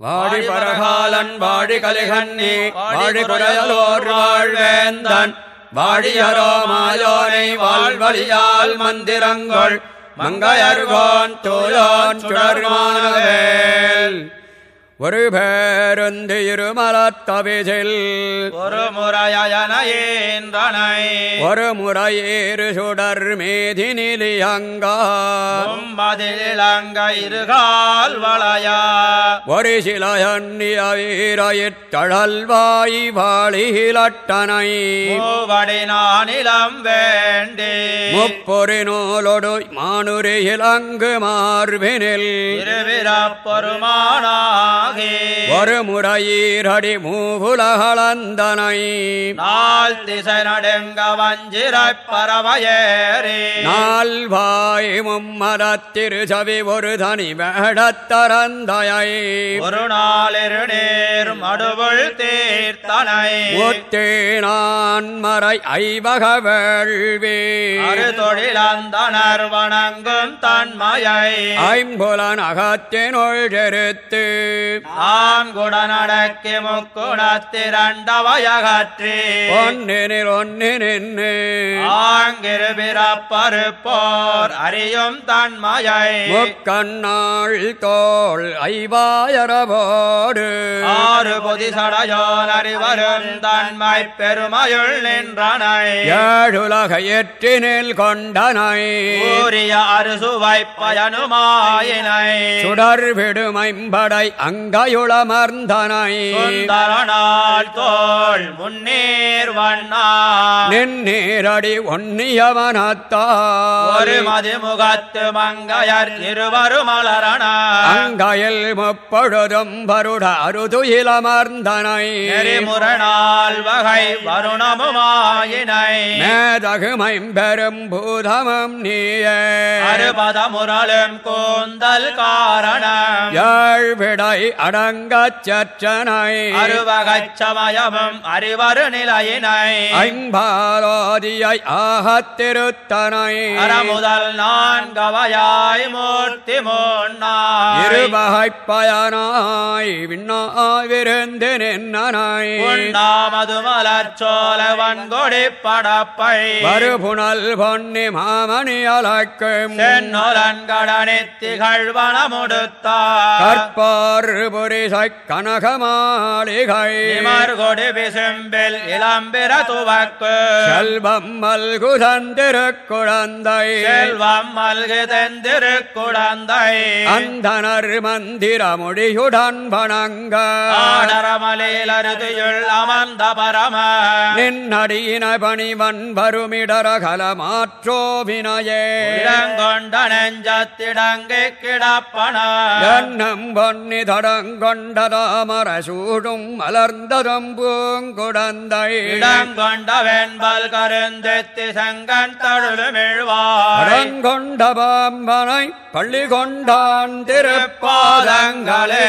வாடி பரகாலன் வாடி கலிகண்ணி வாடி குறையலோர் வாழ்வேந்தன். வாடியரோ மாயோனை வாழ்வழியால் மந்திரங்கள் மங்கையர்கோன் தூயோன் சுடர்மானவேல் ஒரு பேருந்து இருமலத்தவிசில். ஒரு முறையனையேன்றனை ஒரு முறையேறு சுடர் மேதினிலியங்கா மும்மதிலங்க இருகால் வளையா. ஒரு சில எண்ணிய வீரயிற்றழல்வாய் வாழிலட்டனை மூவடி நானிலம் வேண்டி. முப்பொரு நூலொடு மானுரி இலங்கு மார்பினில். இருவிரப்பொருமானாகி ஒரு முறையீரடி மூவுலகளந்தனை நாள் திசை நடுங்க வஞ்சிரைப் பறவையேறி நால்வாய் மும்மரத்திரு சவி ஒரு தனி வேடத்தரந்தயை ஒரு நாளிரு நீர் மடுவுள் தீர்த்தனை. முத்தேனான் மறை ஐவக வேள்வி. அரு தொழிலந்தனர் வணங்கும் தன்மையை. ஐம்புலன் அகத்தினுள் செருத்து. ஆண்குடனடக்கி முக்குணத்திரண்டவையகற்றி ஒன்னினில் ஒன்னி நின்று ஆங்கிரு பிறப்பருப்போர் அறியும் தன்மையை. முக்கண்ணாள் தோள் ஐவாயரவோடு. ஆறு பொதிசடையோன் அறிவரும் தன்மை பெருமையுள் நின்றனை. ஏழுலக எற்றினில் கொண்டனை. கூறிய அறுசுவை பயனுமாயினை. சுடர் விடுமைம்படை அங்கையுளமர்ந்தனை சுந்தரனால் தோள் முன்னீர் வண்ணா நின்னீரடி ஒன்னியவனத்தா ஒரு மதிமுகத்து மங்கையர் இருவரும் மலரண அங்கையில் முப்பொழுதும் வருட அருதுயிலமர்ந்தனை நெறிமுரணால் வகை வருணமுமாயினை. மேதகுமைம்பெரும் பூதமம் நீயே. அறுபத முரளும் கூந்தல் காரணம். யாழ்விடை அடங்கச் சற்றனை அறுவகைச் சமயமும் அறிவரு நிலையினை ஐம்பாலோதியை ஆகத்திருத்தனை அறமுதல் நான்கவையாய் மூர்த்தி முன்னாய் இருவகைப் பயனாய் விண்ணாவிருந்து நின்னனை உண்ணாமது மலர்ச்சோல வன்கொடி படப்பை. வருபுணல் பொன்னி மாமணி அலக்கும். சென்னொலன் கடனி திகழ்வன முடுத்தார் கற்பார் புரிசை கனகமாளிகை. இமர்கொடி விசும்பில் இளம்பிர துவக்கு. செல்வம் மல்குதந்திருக்குழந்தை செல்வம் மல்கு தெந்திருக்குடந்தை அந்தனர் மந்திர மொழியுடன் வணங்க. ஆடரமலில் அருதியுள் அமர்ந்த பரம. நின்னடியின பணிவன் வருமிடரகல மாற்றோவினையே இடங்கொண்ட நெஞ்சத்திடங்கு கிடப்பன. எண்ணம் பொன்னி தடங்கொண்ட தாமர சூடும் மலர்ந்ததும் பூங்குடந்தை இடங்கொண்ட வெண்பல் கருந்தெத்தி செங்கன் தழுமிழ்வாய் அடங்கொண்ட பாம்பனை பள்ளி கொண்டான் திருப்பாதங்களே. பாதங்களே